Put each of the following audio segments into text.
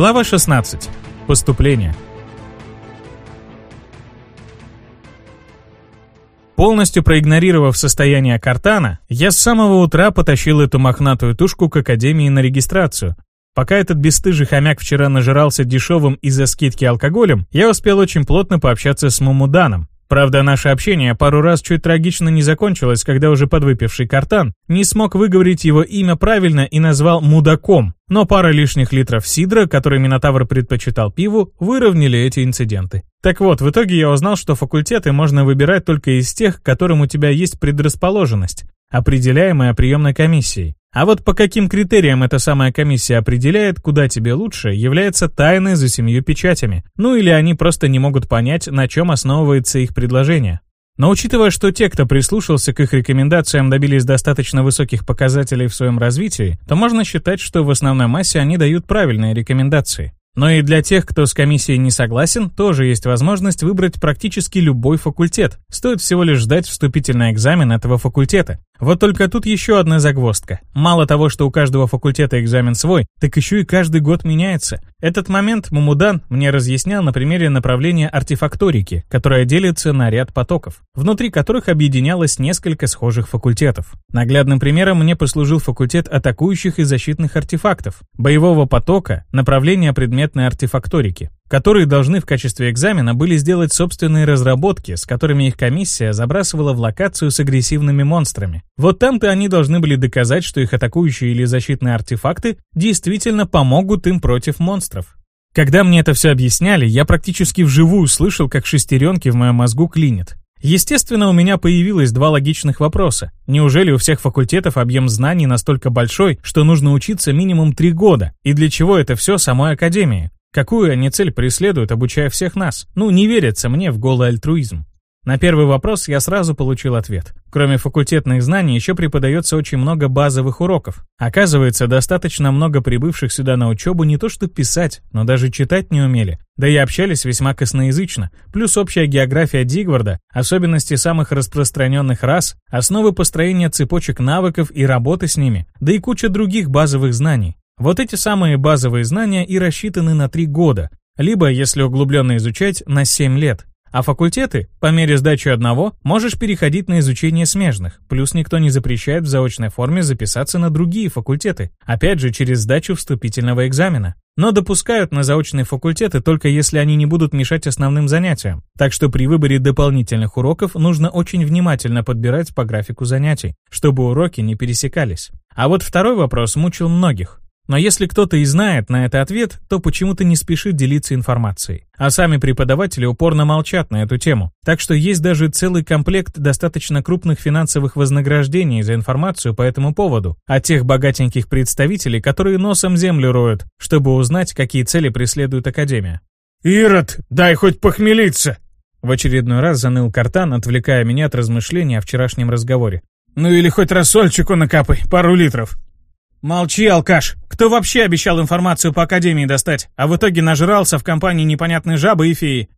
Глава 16. Поступление. Полностью проигнорировав состояние картана, я с самого утра потащил эту мохнатую тушку к Академии на регистрацию. Пока этот бесстыжий хомяк вчера нажирался дешевым из-за скидки алкоголем, я успел очень плотно пообщаться с Мумуданом. Правда, наше общение пару раз чуть трагично не закончилось, когда уже подвыпивший картан не смог выговорить его имя правильно и назвал «мудаком», но пара лишних литров сидра, который Минотавр предпочитал пиву, выровняли эти инциденты. Так вот, в итоге я узнал, что факультеты можно выбирать только из тех, к которым у тебя есть предрасположенность, определяемая приемной комиссией. А вот по каким критериям эта самая комиссия определяет, куда тебе лучше, является тайной за семью печатями. Ну или они просто не могут понять, на чем основывается их предложение. Но учитывая, что те, кто прислушался к их рекомендациям, добились достаточно высоких показателей в своем развитии, то можно считать, что в основной массе они дают правильные рекомендации. Но и для тех, кто с комиссией не согласен, тоже есть возможность выбрать практически любой факультет. Стоит всего лишь ждать вступительный экзамен этого факультета. Вот только тут еще одна загвоздка. Мало того, что у каждого факультета экзамен свой, так еще и каждый год меняется. Этот момент Мумудан мне разъяснял на примере направления артефакторики, которое делится на ряд потоков, внутри которых объединялось несколько схожих факультетов. Наглядным примером мне послужил факультет атакующих и защитных артефактов, боевого потока, направления предметной артефакторики которые должны в качестве экзамена были сделать собственные разработки, с которыми их комиссия забрасывала в локацию с агрессивными монстрами. Вот там-то они должны были доказать, что их атакующие или защитные артефакты действительно помогут им против монстров. Когда мне это все объясняли, я практически вживую слышал, как шестеренки в моем мозгу клинят. Естественно, у меня появилось два логичных вопроса. Неужели у всех факультетов объем знаний настолько большой, что нужно учиться минимум три года? И для чего это все самой Академии? Какую они цель преследуют, обучая всех нас? Ну, не верится мне в голый альтруизм. На первый вопрос я сразу получил ответ. Кроме факультетных знаний, еще преподается очень много базовых уроков. Оказывается, достаточно много прибывших сюда на учебу не то что писать, но даже читать не умели. Да и общались весьма косноязычно. Плюс общая география Дигварда, особенности самых распространенных рас, основы построения цепочек навыков и работы с ними, да и куча других базовых знаний. Вот эти самые базовые знания и рассчитаны на 3 года, либо, если углубленно изучать, на 7 лет. А факультеты, по мере сдачи одного, можешь переходить на изучение смежных, плюс никто не запрещает в заочной форме записаться на другие факультеты, опять же через сдачу вступительного экзамена. Но допускают на заочные факультеты только если они не будут мешать основным занятиям. Так что при выборе дополнительных уроков нужно очень внимательно подбирать по графику занятий, чтобы уроки не пересекались. А вот второй вопрос мучил многих. Но если кто-то и знает на это ответ, то почему-то не спешит делиться информацией. А сами преподаватели упорно молчат на эту тему. Так что есть даже целый комплект достаточно крупных финансовых вознаграждений за информацию по этому поводу. От тех богатеньких представителей, которые носом землю роют, чтобы узнать, какие цели преследует Академия. «Ирод, дай хоть похмелиться!» В очередной раз заныл картан, отвлекая меня от размышления о вчерашнем разговоре. «Ну или хоть рассольчику накапай, пару литров». «Молчи, алкаш! Кто вообще обещал информацию по Академии достать, а в итоге нажрался в компании непонятной жабы и феи?»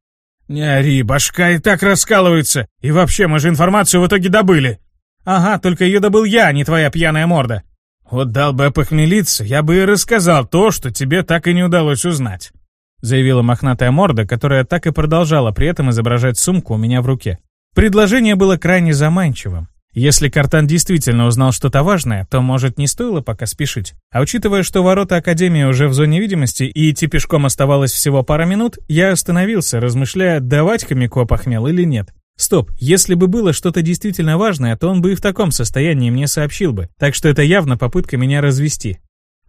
«Не ори, башка и так раскалывается. И вообще, мы же информацию в итоге добыли». «Ага, только ее добыл я, а не твоя пьяная морда». «Вот дал бы похмелиться, я бы и рассказал то, что тебе так и не удалось узнать», заявила мохнатая морда, которая так и продолжала при этом изображать сумку у меня в руке. Предложение было крайне заманчивым. Если Картан действительно узнал что-то важное, то, может, не стоило пока спешить. А учитывая, что ворота Академии уже в зоне видимости и идти пешком оставалось всего пара минут, я остановился, размышляя, давать хомяку опохмел или нет. Стоп, если бы было что-то действительно важное, то он бы и в таком состоянии мне сообщил бы, так что это явно попытка меня развести.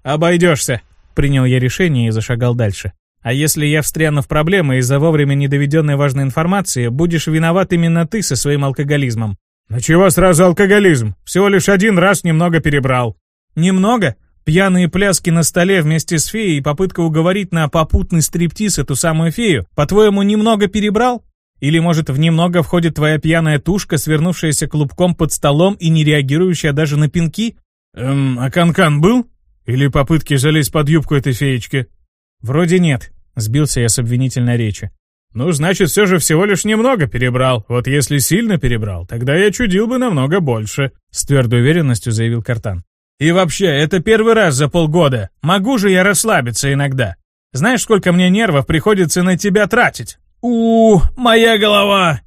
«Обойдешься», — принял я решение и зашагал дальше. «А если я встряну в проблемы из-за вовремя недоведенной важной информации, будешь виноват именно ты со своим алкоголизмом. «Ну чего сразу алкоголизм? Всего лишь один раз немного перебрал». «Немного? Пьяные пляски на столе вместе с феей и попытка уговорить на попутный стриптиз эту самую фею, по-твоему, немного перебрал? Или, может, в немного входит твоя пьяная тушка, свернувшаяся клубком под столом и не реагирующая даже на пинки?» «Эм, а канкан -кан был? Или попытки залезть под юбку этой феечки?» «Вроде нет», — сбился я с обвинительной речи. «Ну, значит, все же всего лишь немного перебрал. Вот если сильно перебрал, тогда я чудил бы намного больше», — с твердой уверенностью заявил Картан. «И вообще, это первый раз за полгода. Могу же я расслабиться иногда». Знаешь, сколько мне нервов приходится на тебя тратить? у, моя голова!»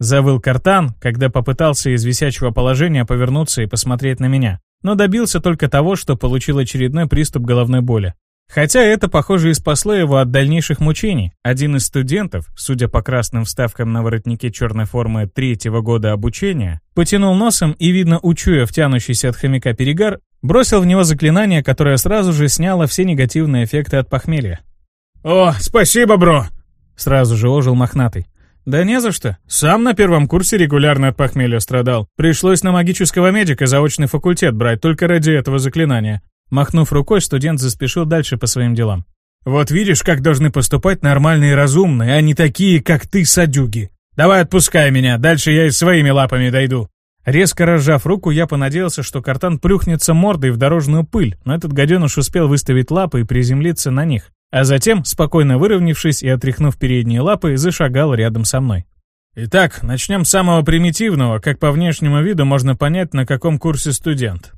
Завыл картан, когда попытался из висячего положения повернуться и посмотреть на меня, но добился только того, что получил очередной приступ головной боли. Хотя это, похоже, и спасло его от дальнейших мучений. Один из студентов, судя по красным вставкам на воротнике черной формы третьего года обучения, потянул носом и, видно, учуя втянущийся от хомяка перегар, бросил в него заклинание, которое сразу же сняло все негативные эффекты от похмелья. «О, спасибо, бро!» Сразу же ожил мохнатый. «Да не за что. Сам на первом курсе регулярно от похмелья страдал. Пришлось на магического медика заочный факультет брать только ради этого заклинания. Махнув рукой, студент заспешил дальше по своим делам. «Вот видишь, как должны поступать нормальные и разумные, а не такие, как ты, садюги. Давай отпускай меня, дальше я и своими лапами дойду». Резко разжав руку, я понадеялся, что картан плюхнется мордой в дорожную пыль, но этот гаденыш успел выставить лапы и приземлиться на них, а затем, спокойно выровнявшись и отряхнув передние лапы, зашагал рядом со мной. Итак, начнем с самого примитивного, как по внешнему виду можно понять, на каком курсе студент.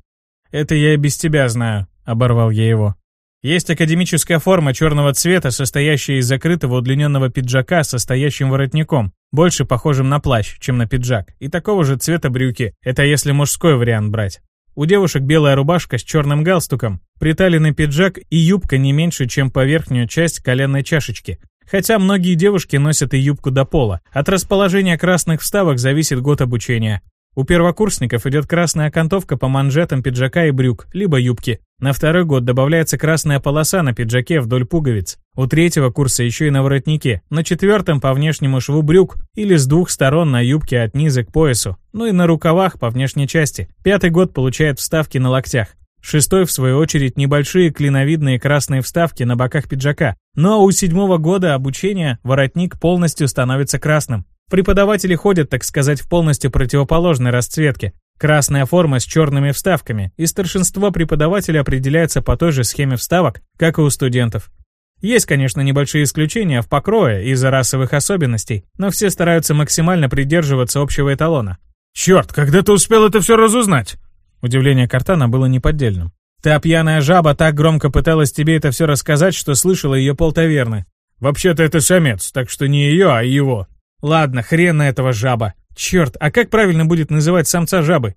«Это я и без тебя знаю», — оборвал я его. «Есть академическая форма черного цвета, состоящая из закрытого удлиненного пиджака со стоящим воротником, больше похожим на плащ, чем на пиджак, и такого же цвета брюки, это если мужской вариант брать. У девушек белая рубашка с черным галстуком, приталенный пиджак и юбка не меньше, чем по верхнюю часть коленной чашечки. Хотя многие девушки носят и юбку до пола. От расположения красных вставок зависит год обучения. У первокурсников идет красная окантовка по манжетам пиджака и брюк, либо юбки. На второй год добавляется красная полоса на пиджаке вдоль пуговиц. У третьего курса еще и на воротнике. На четвертом по внешнему шву брюк или с двух сторон на юбке от низа к поясу. Ну и на рукавах по внешней части. Пятый год получает вставки на локтях. Шестой, в свою очередь, небольшие клиновидные красные вставки на боках пиджака. Но у седьмого года обучения воротник полностью становится красным. Преподаватели ходят, так сказать, в полностью противоположной расцветке. Красная форма с черными вставками, и старшинство преподавателей определяется по той же схеме вставок, как и у студентов. Есть, конечно, небольшие исключения в покрое из-за расовых особенностей, но все стараются максимально придерживаться общего эталона. «Черт, когда ты успел это все разузнать?» Удивление Картана было неподдельным. «Та пьяная жаба так громко пыталась тебе это все рассказать, что слышала ее полтаверны. Вообще-то это самец, так что не ее, а его. Ладно, хрен на этого жаба. Черт, а как правильно будет называть самца жабы?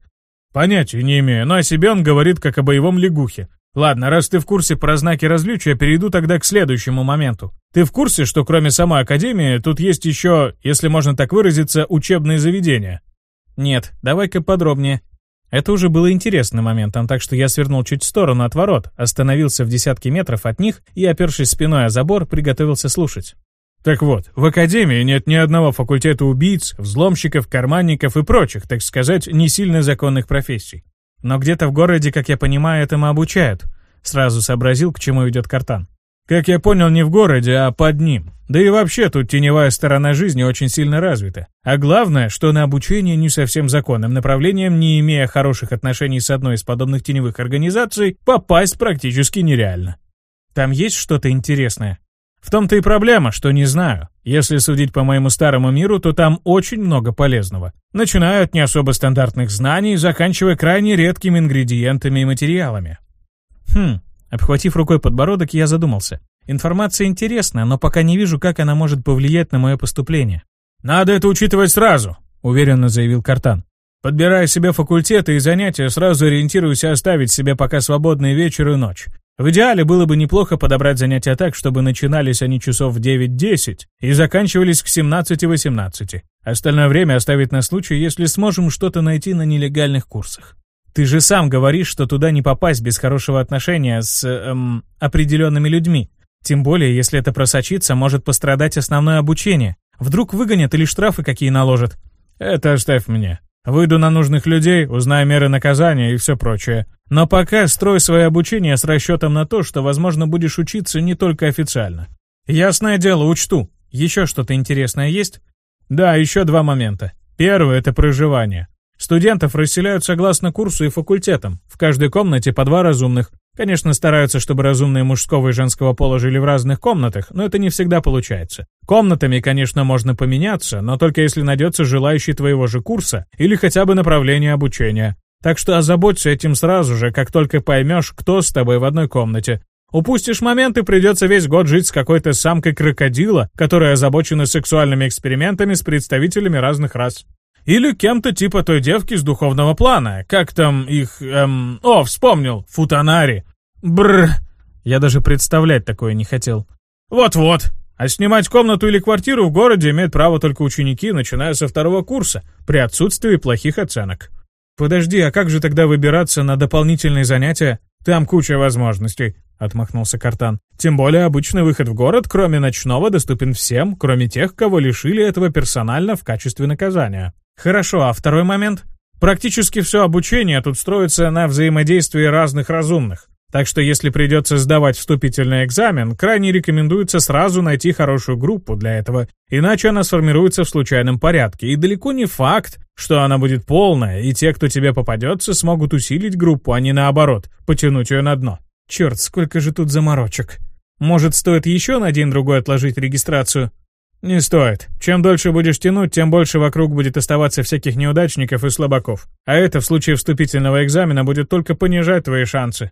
Понятия не имею, но о себе он говорит как о боевом лягухе. Ладно, раз ты в курсе про знаки различия, перейду тогда к следующему моменту. Ты в курсе, что кроме самой Академии, тут есть еще, если можно так выразиться, учебные заведения? Нет, давай-ка подробнее. Это уже было интересным моментом, так что я свернул чуть в сторону от ворот, остановился в десятке метров от них и, опершись спиной о забор, приготовился слушать. Так вот, в Академии нет ни одного факультета убийц, взломщиков, карманников и прочих, так сказать, не сильно законных профессий. Но где-то в городе, как я понимаю, этому обучают. Сразу сообразил, к чему идет картан. Как я понял, не в городе, а под ним. Да и вообще тут теневая сторона жизни очень сильно развита. А главное, что на обучение не совсем законным направлением, не имея хороших отношений с одной из подобных теневых организаций, попасть практически нереально. Там есть что-то интересное? В том-то и проблема, что не знаю. Если судить по моему старому миру, то там очень много полезного. Начиная от не особо стандартных знаний, заканчивая крайне редкими ингредиентами и материалами. Хм, обхватив рукой подбородок, я задумался. Информация интересная, но пока не вижу, как она может повлиять на мое поступление. «Надо это учитывать сразу», — уверенно заявил Картан. «Подбирая себе факультеты и занятия, сразу ориентируйся оставить себе пока свободный вечер и ночь. В идеале было бы неплохо подобрать занятия так, чтобы начинались они часов в 9-10 и заканчивались к 17-18. Остальное время оставить на случай, если сможем что-то найти на нелегальных курсах. Ты же сам говоришь, что туда не попасть без хорошего отношения с эм, определенными людьми. Тем более, если это просочится, может пострадать основное обучение. Вдруг выгонят или штрафы какие наложат. Это оставь мне. Выйду на нужных людей, узнаю меры наказания и все прочее. Но пока строй свое обучение с расчетом на то, что, возможно, будешь учиться не только официально. Ясное дело, учту. Еще что-то интересное есть? Да, еще два момента. Первый — это проживание. Студентов расселяют согласно курсу и факультетам. В каждой комнате по два разумных. Конечно, стараются, чтобы разумные мужского и женского пола жили в разных комнатах, но это не всегда получается. Комнатами, конечно, можно поменяться, но только если найдется желающий твоего же курса или хотя бы направления обучения. Так что озаботься этим сразу же, как только поймешь, кто с тобой в одной комнате. Упустишь момент и придется весь год жить с какой-то самкой крокодила, которая озабочена сексуальными экспериментами с представителями разных рас. Или кем-то типа той девки с духовного плана. Как там их... Эм... О, вспомнил. Футанари. Бррр. Я даже представлять такое не хотел. Вот-вот. А снимать комнату или квартиру в городе имеют право только ученики, начиная со второго курса, при отсутствии плохих оценок. Подожди, а как же тогда выбираться на дополнительные занятия? Там куча возможностей. — отмахнулся Картан. «Тем более обычный выход в город, кроме ночного, доступен всем, кроме тех, кого лишили этого персонально в качестве наказания». «Хорошо, а второй момент?» «Практически все обучение тут строится на взаимодействии разных разумных. Так что если придется сдавать вступительный экзамен, крайне рекомендуется сразу найти хорошую группу для этого, иначе она сформируется в случайном порядке, и далеко не факт, что она будет полная, и те, кто тебе попадется, смогут усилить группу, а не наоборот, потянуть ее на дно. Черт, сколько же тут заморочек. Может, стоит еще на день-другой отложить регистрацию? Не стоит. Чем дольше будешь тянуть, тем больше вокруг будет оставаться всяких неудачников и слабаков. А это в случае вступительного экзамена будет только понижать твои шансы.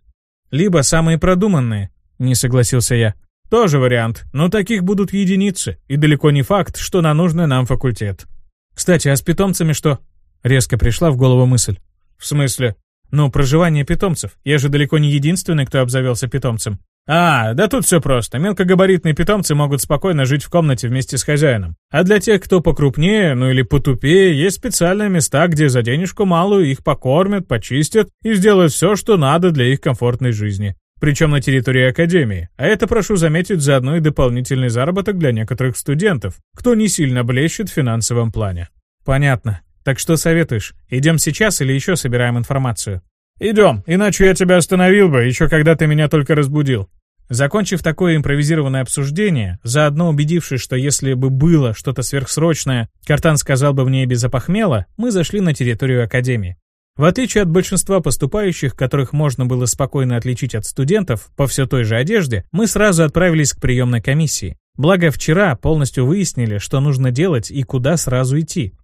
Либо самые продуманные, не согласился я. Тоже вариант, но таких будут единицы, и далеко не факт, что на нужный нам факультет. Кстати, а с питомцами что? Резко пришла в голову мысль. В смысле? Ну, проживание питомцев. Я же далеко не единственный, кто обзавелся питомцем. А, да тут все просто. Мелкогабаритные питомцы могут спокойно жить в комнате вместе с хозяином. А для тех, кто покрупнее, ну или потупее, есть специальные места, где за денежку малую их покормят, почистят и сделают все, что надо для их комфортной жизни. Причем на территории Академии. А это, прошу заметить, заодно и дополнительный заработок для некоторых студентов, кто не сильно блещет в финансовом плане. Понятно. Так что советуешь, идем сейчас или еще собираем информацию? Идем, иначе я тебя остановил бы, еще когда ты меня только разбудил. Закончив такое импровизированное обсуждение, заодно убедившись, что если бы было что-то сверхсрочное, Картан сказал бы мне без опохмела, мы зашли на территорию Академии. В отличие от большинства поступающих, которых можно было спокойно отличить от студентов по все той же одежде, мы сразу отправились к приемной комиссии. Благо вчера полностью выяснили, что нужно делать и куда сразу идти.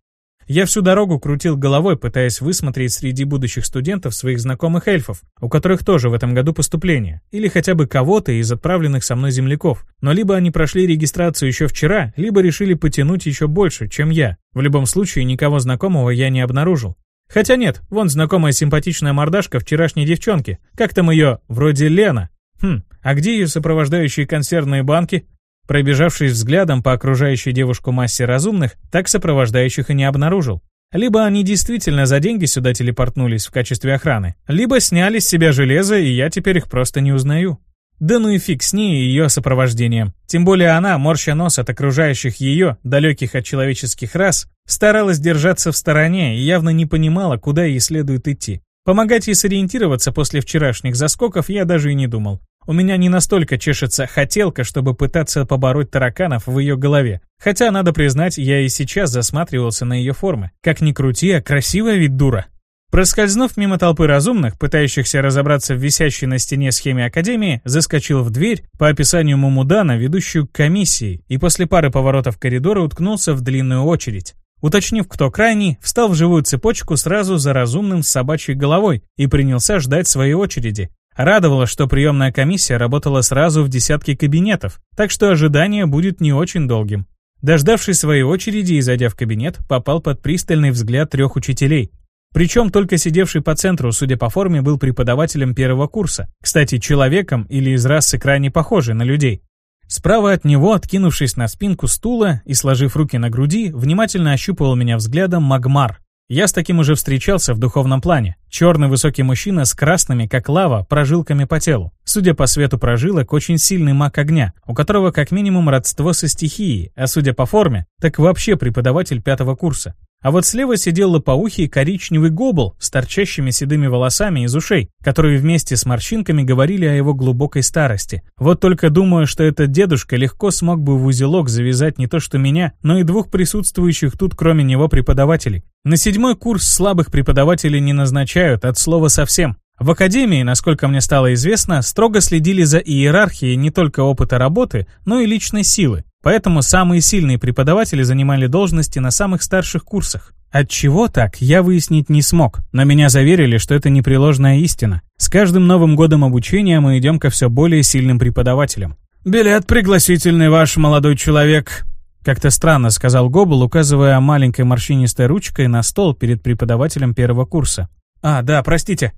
Я всю дорогу крутил головой, пытаясь высмотреть среди будущих студентов своих знакомых эльфов, у которых тоже в этом году поступление, или хотя бы кого-то из отправленных со мной земляков. Но либо они прошли регистрацию еще вчера, либо решили потянуть еще больше, чем я. В любом случае, никого знакомого я не обнаружил. Хотя нет, вон знакомая симпатичная мордашка вчерашней девчонки. Как там ее? Вроде Лена. Хм, а где ее сопровождающие консервные банки? Пробежавшись взглядом по окружающей девушку массе разумных, так сопровождающих и не обнаружил. Либо они действительно за деньги сюда телепортнулись в качестве охраны, либо сняли с себя железо, и я теперь их просто не узнаю. Да ну и фиг с ней и ее сопровождением. Тем более она, морща нос от окружающих ее, далеких от человеческих рас, старалась держаться в стороне и явно не понимала, куда ей следует идти. Помогать ей сориентироваться после вчерашних заскоков я даже и не думал. У меня не настолько чешется хотелка, чтобы пытаться побороть тараканов в ее голове. Хотя, надо признать, я и сейчас засматривался на ее формы. Как ни крути, а красивая ведь дура. Проскользнув мимо толпы разумных, пытающихся разобраться в висящей на стене схеме Академии, заскочил в дверь, по описанию Мумудана, ведущую к комиссии, и после пары поворотов коридора уткнулся в длинную очередь. Уточнив, кто крайний, встал в живую цепочку сразу за разумным с собачьей головой и принялся ждать своей очереди, Радовало, что приемная комиссия работала сразу в десятке кабинетов, так что ожидание будет не очень долгим. Дождавшись своей очереди и зайдя в кабинет, попал под пристальный взгляд трех учителей. Причем только сидевший по центру, судя по форме, был преподавателем первого курса. Кстати, человеком или из расы крайне похожий на людей. Справа от него, откинувшись на спинку стула и сложив руки на груди, внимательно ощупывал меня взглядом Магмар, я с таким уже встречался в духовном плане. Черный высокий мужчина с красными, как лава, прожилками по телу. Судя по свету прожилок, очень сильный маг огня, у которого как минимум родство со стихией, а судя по форме, так вообще преподаватель пятого курса. А вот слева сидел лопоухий коричневый гобл с торчащими седыми волосами из ушей, которые вместе с морщинками говорили о его глубокой старости. Вот только думаю, что этот дедушка легко смог бы в узелок завязать не то что меня, но и двух присутствующих тут кроме него преподавателей. На седьмой курс слабых преподавателей не назначают от слова совсем. В академии, насколько мне стало известно, строго следили за иерархией не только опыта работы, но и личной силы. Поэтому самые сильные преподаватели занимали должности на самых старших курсах. От чего так, я выяснить не смог, но меня заверили, что это непреложная истина. С каждым новым годом обучения мы идем ко все более сильным преподавателям. «Билет пригласительный ваш молодой человек», — как-то странно сказал Гобл, указывая маленькой морщинистой ручкой на стол перед преподавателем первого курса. «А, да, простите».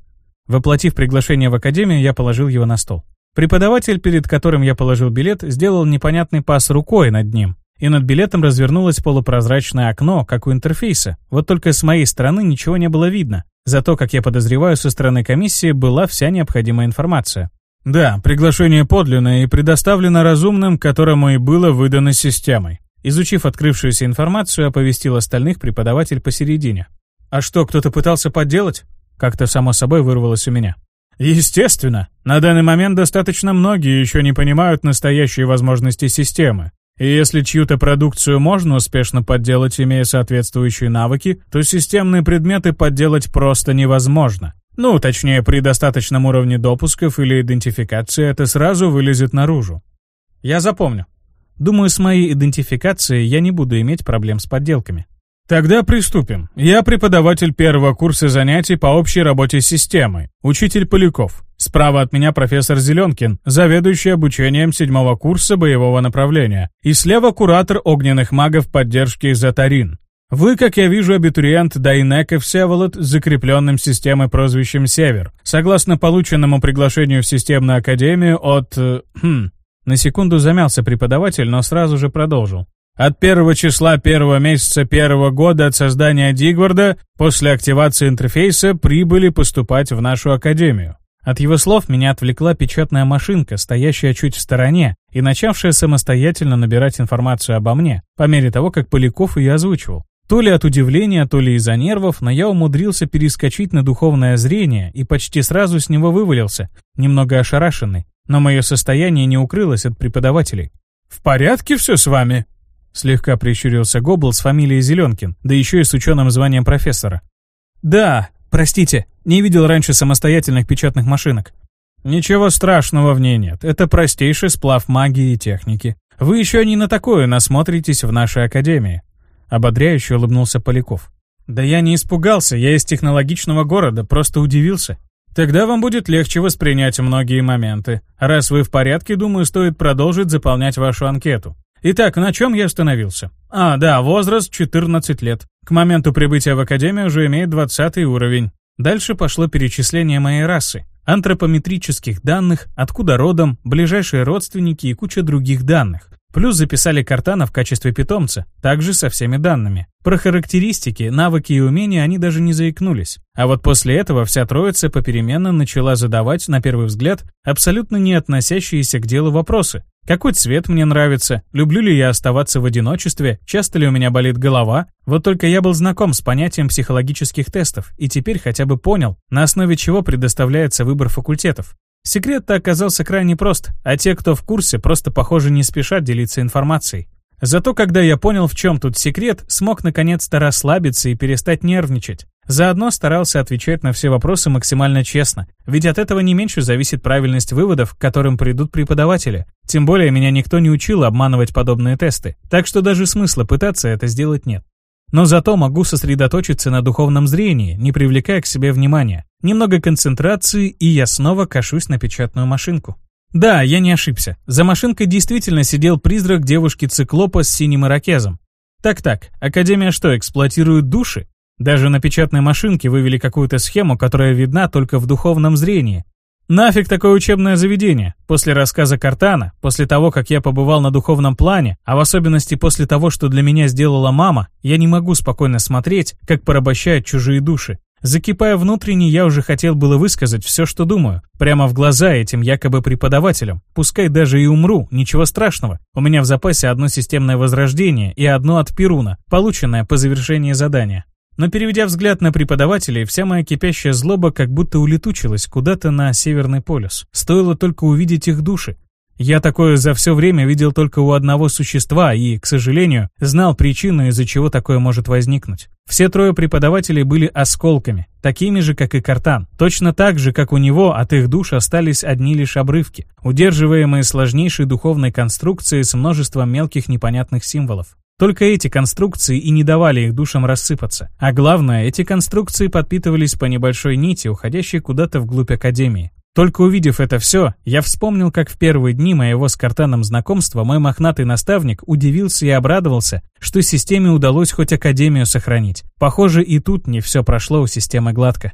Воплотив приглашение в академию, я положил его на стол. Преподаватель, перед которым я положил билет, сделал непонятный пас рукой над ним, и над билетом развернулось полупрозрачное окно, как у интерфейса. Вот только с моей стороны ничего не было видно. Зато, как я подозреваю, со стороны комиссии была вся необходимая информация. Да, приглашение подлинное и предоставлено разумным, которому и было выдано системой. Изучив открывшуюся информацию, оповестил остальных преподаватель посередине. «А что, кто-то пытался подделать?» Как-то само собой вырвалось у меня. Естественно, на данный момент достаточно многие еще не понимают настоящие возможности системы. И если чью-то продукцию можно успешно подделать, имея соответствующие навыки, то системные предметы подделать просто невозможно. Ну, точнее, при достаточном уровне допусков или идентификации это сразу вылезет наружу. Я запомню. Думаю, с моей идентификацией я не буду иметь проблем с подделками. Тогда приступим. Я преподаватель первого курса занятий по общей работе с системой, учитель Поляков. Справа от меня профессор Зеленкин, заведующий обучением седьмого курса боевого направления. И слева куратор огненных магов поддержки Затарин. Вы, как я вижу, абитуриент Дайнека Всеволод с закрепленным системой прозвищем «Север». Согласно полученному приглашению в системную академию от... Хм, на секунду замялся преподаватель, но сразу же продолжил. От первого числа первого месяца первого года от создания Дигварда после активации интерфейса прибыли поступать в нашу академию. От его слов меня отвлекла печатная машинка, стоящая чуть в стороне и начавшая самостоятельно набирать информацию обо мне, по мере того, как Поляков ее озвучивал. То ли от удивления, то ли из-за нервов, но я умудрился перескочить на духовное зрение и почти сразу с него вывалился, немного ошарашенный. Но мое состояние не укрылось от преподавателей. «В порядке все с вами?» Слегка прищурился Гобл с фамилией Зеленкин, да еще и с ученым званием профессора. «Да, простите, не видел раньше самостоятельных печатных машинок». «Ничего страшного в ней нет. Это простейший сплав магии и техники. Вы еще не на такое насмотритесь в нашей академии». Ободряюще улыбнулся Поляков. «Да я не испугался, я из технологичного города, просто удивился». Тогда вам будет легче воспринять многие моменты. Раз вы в порядке, думаю, стоит продолжить заполнять вашу анкету. Итак, на чем я остановился? А, да, возраст 14 лет. К моменту прибытия в Академию уже имеет 20 уровень. Дальше пошло перечисление моей расы, антропометрических данных, откуда родом, ближайшие родственники и куча других данных. Плюс записали Картана в качестве питомца, также со всеми данными. Про характеристики, навыки и умения они даже не заикнулись. А вот после этого вся троица попеременно начала задавать, на первый взгляд, абсолютно не относящиеся к делу вопросы. Какой цвет мне нравится? Люблю ли я оставаться в одиночестве? Часто ли у меня болит голова? Вот только я был знаком с понятием психологических тестов и теперь хотя бы понял, на основе чего предоставляется выбор факультетов. Секрет-то оказался крайне прост, а те, кто в курсе, просто, похоже, не спешат делиться информацией. Зато когда я понял, в чем тут секрет, смог наконец-то расслабиться и перестать нервничать. Заодно старался отвечать на все вопросы максимально честно, ведь от этого не меньше зависит правильность выводов, к которым придут преподаватели. Тем более меня никто не учил обманывать подобные тесты, так что даже смысла пытаться это сделать нет. Но зато могу сосредоточиться на духовном зрении, не привлекая к себе внимания. Немного концентрации, и я снова кашусь на печатную машинку. Да, я не ошибся. За машинкой действительно сидел призрак девушки-циклопа с синим ирокезом. Так-так, Академия что, эксплуатирует души? Даже на печатной машинке вывели какую-то схему, которая видна только в духовном зрении. Нафиг такое учебное заведение? После рассказа Картана, после того, как я побывал на духовном плане, а в особенности после того, что для меня сделала мама, я не могу спокойно смотреть, как порабощают чужие души. Закипая внутренне, я уже хотел было высказать все, что думаю, прямо в глаза этим якобы преподавателям. Пускай даже и умру, ничего страшного. У меня в запасе одно системное возрождение и одно от Перуна, полученное по завершении задания. Но переведя взгляд на преподавателей, вся моя кипящая злоба как будто улетучилась куда-то на Северный полюс. Стоило только увидеть их души. Я такое за все время видел только у одного существа и, к сожалению, знал причину, из-за чего такое может возникнуть. Все трое преподавателей были осколками, такими же, как и Картан. Точно так же, как у него, от их душ остались одни лишь обрывки, удерживаемые сложнейшей духовной конструкцией с множеством мелких непонятных символов. Только эти конструкции и не давали их душам рассыпаться. А главное, эти конструкции подпитывались по небольшой нити, уходящей куда-то вглубь Академии. Только увидев это все, я вспомнил, как в первые дни моего с Картаном знакомства мой мохнатый наставник удивился и обрадовался, что системе удалось хоть Академию сохранить. Похоже, и тут не все прошло у системы гладко.